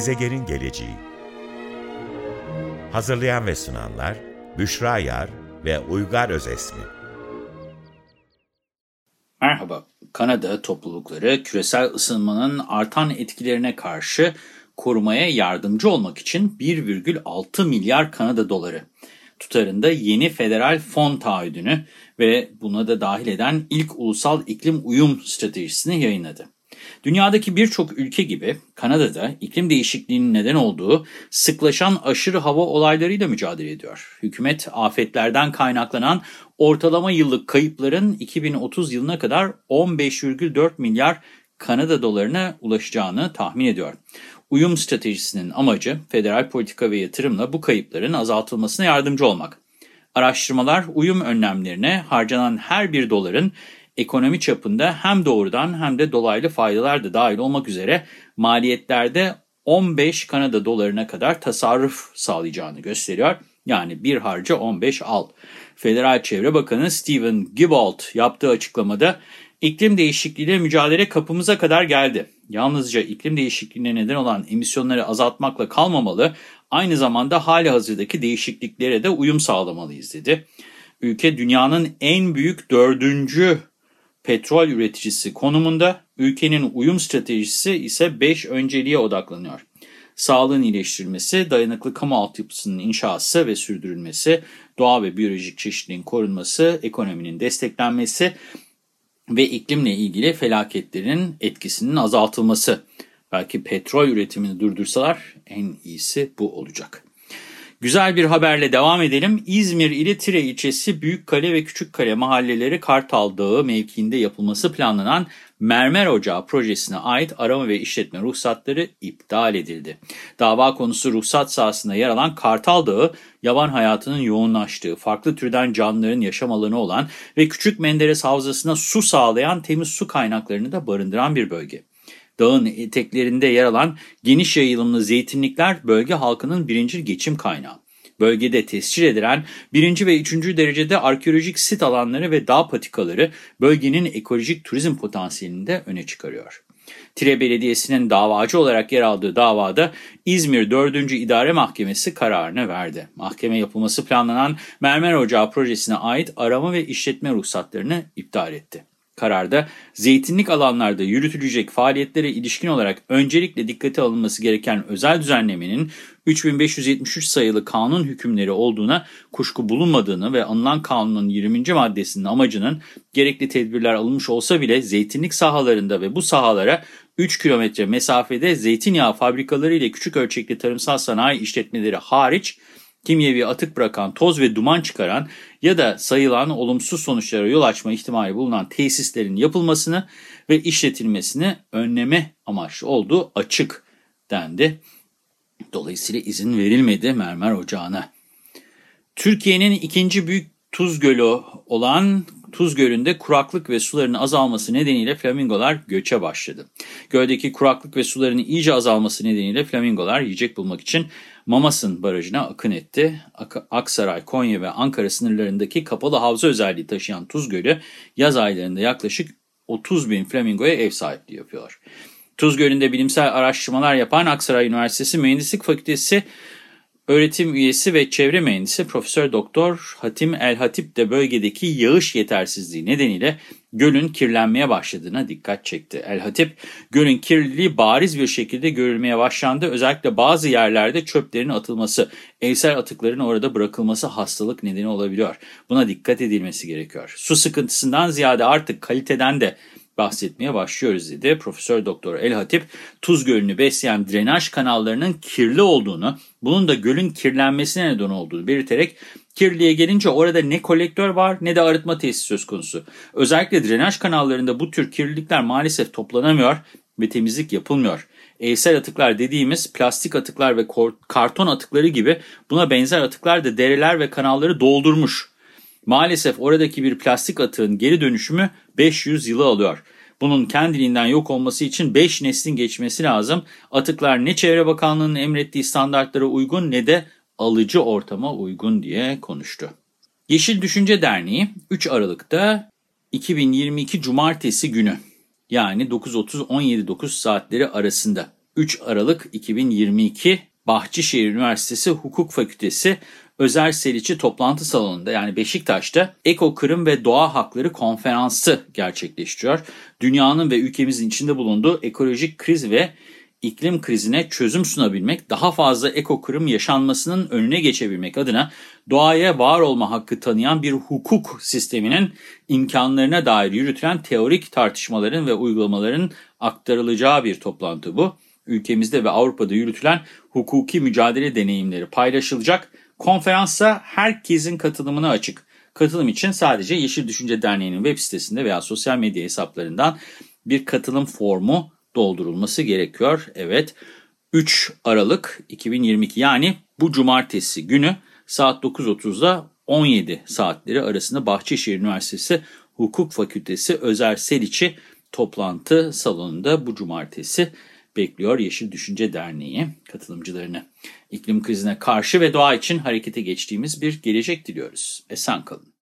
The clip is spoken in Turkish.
Gezegenin Geleceği Hazırlayan ve sunanlar Büşra Yar ve Uygar Özesmi Merhaba, Kanada toplulukları küresel ısınmanın artan etkilerine karşı korumaya yardımcı olmak için 1,6 milyar Kanada doları tutarında yeni federal fon taahhüdünü ve buna da dahil eden ilk ulusal iklim uyum stratejisini yayınladı. Dünyadaki birçok ülke gibi Kanada'da iklim değişikliğinin neden olduğu sıklaşan aşırı hava olaylarıyla mücadele ediyor. Hükümet afetlerden kaynaklanan ortalama yıllık kayıpların 2030 yılına kadar 15,4 milyar Kanada dolarına ulaşacağını tahmin ediyor. Uyum stratejisinin amacı federal politika ve yatırımla bu kayıpların azaltılmasına yardımcı olmak. Araştırmalar uyum önlemlerine harcanan her bir doların ekonomi çapında hem doğrudan hem de dolaylı faydalar da dahil olmak üzere maliyetlerde 15 Kanada dolarına kadar tasarruf sağlayacağını gösteriyor. Yani bir harca 15 al. Federal Çevre Bakanı Stephen Gibalt yaptığı açıklamada iklim değişikliğiyle mücadele kapımıza kadar geldi. Yalnızca iklim değişikliğine neden olan emisyonları azaltmakla kalmamalı, aynı zamanda hali hazırdaki değişikliklere de uyum sağlamalıyız dedi. Ülke dünyanın en büyük dördüncü petrol üreticisi konumunda, ülkenin uyum stratejisi ise 5 önceliğe odaklanıyor. Sağlığın iyileştirilmesi, dayanıklı kamu altyapısının inşası ve sürdürülmesi, doğa ve biyolojik çeşitliliğin korunması, ekonominin desteklenmesi ve iklimle ilgili felaketlerin etkisinin azaltılması. Belki petrol üretimini durdursalar en iyisi bu olacak. Güzel bir haberle devam edelim. İzmir ili Tire ilçesi Büyükkale ve Küçükkale mahalleleri Kartal Dağı mevkiinde yapılması planlanan Mermer Ocağı projesine ait arama ve işletme ruhsatları iptal edildi. Dava konusu ruhsat sahasında yer alan Kartal Dağı, yaban hayatının yoğunlaştığı, farklı türden canlıların yaşam alanı olan ve Küçük Menderes Havzası'na su sağlayan temiz su kaynaklarını da barındıran bir bölge. Dağın eteklerinde yer alan geniş yayılımlı zeytinlikler bölge halkının birinci geçim kaynağı. Bölgede tescil edilen birinci ve üçüncü derecede arkeolojik sit alanları ve dağ patikaları bölgenin ekolojik turizm potansiyelini de öne çıkarıyor. Tire Belediyesi'nin davacı olarak yer aldığı davada İzmir 4. İdare Mahkemesi kararını verdi. Mahkeme yapılması planlanan Mermer Ocağı projesine ait arama ve işletme ruhsatlarını iptal etti. Kararda zeytinlik alanlarda yürütülecek faaliyetlere ilişkin olarak öncelikle dikkate alınması gereken özel düzenlemenin 3573 sayılı kanun hükümleri olduğuna kuşku bulunmadığını ve anılan kanunun 20. maddesinin amacının gerekli tedbirler alınmış olsa bile zeytinlik sahalarında ve bu sahalara 3 kilometre mesafede zeytinyağı fabrikaları ile küçük ölçekli tarımsal sanayi işletmeleri hariç kimyevi atık bırakan, toz ve duman çıkaran ya da sayılan olumsuz sonuçlara yol açma ihtimali bulunan tesislerin yapılmasını ve işletilmesini önleme amaçlı olduğu açık dendi. Dolayısıyla izin verilmedi mermer ocağına. Türkiye'nin ikinci büyük tuz gölü olan Tuz Gölü'nde kuraklık ve suların azalması nedeniyle flamingolar göçe başladı. Göldeki kuraklık ve suların iyice azalması nedeniyle flamingolar yiyecek bulmak için Mamasın Barajı'na akın etti. Aksaray, Konya ve Ankara sınırlarındaki kapalı havza özelliği taşıyan Tuz Gölü yaz aylarında yaklaşık 30 bin flamingoya ev sahipliği yapıyor. Tuz Gölü'nde bilimsel araştırmalar yapan Aksaray Üniversitesi Mühendislik Fakültesi öğretim üyesi ve çevre mühendisi Profesör Doktor Hatim El Hatip de bölgedeki yağış yetersizliği nedeniyle gölün kirlenmeye başladığına dikkat çekti. El Hatip, gölün kirliliği bariz bir şekilde görülmeye başlandı. Özellikle bazı yerlerde çöplerin atılması, evsel atıkların orada bırakılması hastalık nedeni olabiliyor. Buna dikkat edilmesi gerekiyor. Su sıkıntısından ziyade artık kaliteden de bahsetmeye başlıyoruz dedi. Profesör Doktor El Hatip, Tuz Gölü'nü besleyen drenaj kanallarının kirli olduğunu, bunun da gölün kirlenmesine neden olduğunu belirterek kirliliğe gelince orada ne kolektör var ne de arıtma tesisi söz konusu. Özellikle drenaj kanallarında bu tür kirlilikler maalesef toplanamıyor ve temizlik yapılmıyor. Evsel atıklar dediğimiz plastik atıklar ve karton atıkları gibi buna benzer atıklar da dereler ve kanalları doldurmuş. Maalesef oradaki bir plastik atığın geri dönüşümü 500 yılı alıyor. Bunun kendiliğinden yok olması için 5 neslin geçmesi lazım. Atıklar ne Çevre Bakanlığı'nın emrettiği standartlara uygun ne de alıcı ortama uygun diye konuştu. Yeşil Düşünce Derneği 3 Aralık'ta 2022 Cumartesi günü yani 9.30-17.09 saatleri arasında 3 Aralık 2022 Bahçeşehir Üniversitesi Hukuk Fakültesi Özer Seliçi toplantı salonunda yani Beşiktaş'ta Eko Kırım ve Doğa Hakları Konferansı gerçekleştiriyor. Dünyanın ve ülkemizin içinde bulunduğu ekolojik kriz ve iklim krizine çözüm sunabilmek, daha fazla eko kırım yaşanmasının önüne geçebilmek adına doğaya var olma hakkı tanıyan bir hukuk sisteminin imkanlarına dair yürütülen teorik tartışmaların ve uygulamaların aktarılacağı bir toplantı bu. Ülkemizde ve Avrupa'da yürütülen hukuki mücadele deneyimleri paylaşılacak. Konferansa herkesin katılımına açık. Katılım için sadece Yeşil Düşünce Derneği'nin web sitesinde veya sosyal medya hesaplarından bir katılım formu doldurulması gerekiyor. Evet 3 Aralık 2022 yani bu cumartesi günü saat 9.30'da 17 saatleri arasında Bahçeşehir Üniversitesi Hukuk Fakültesi Özer Seliçi toplantı salonunda bu cumartesi bekliyor Yeşil Düşünce Derneği katılımcılarını. İklim krizine karşı ve doğa için harekete geçtiğimiz bir gelecek diliyoruz. Esen kalın.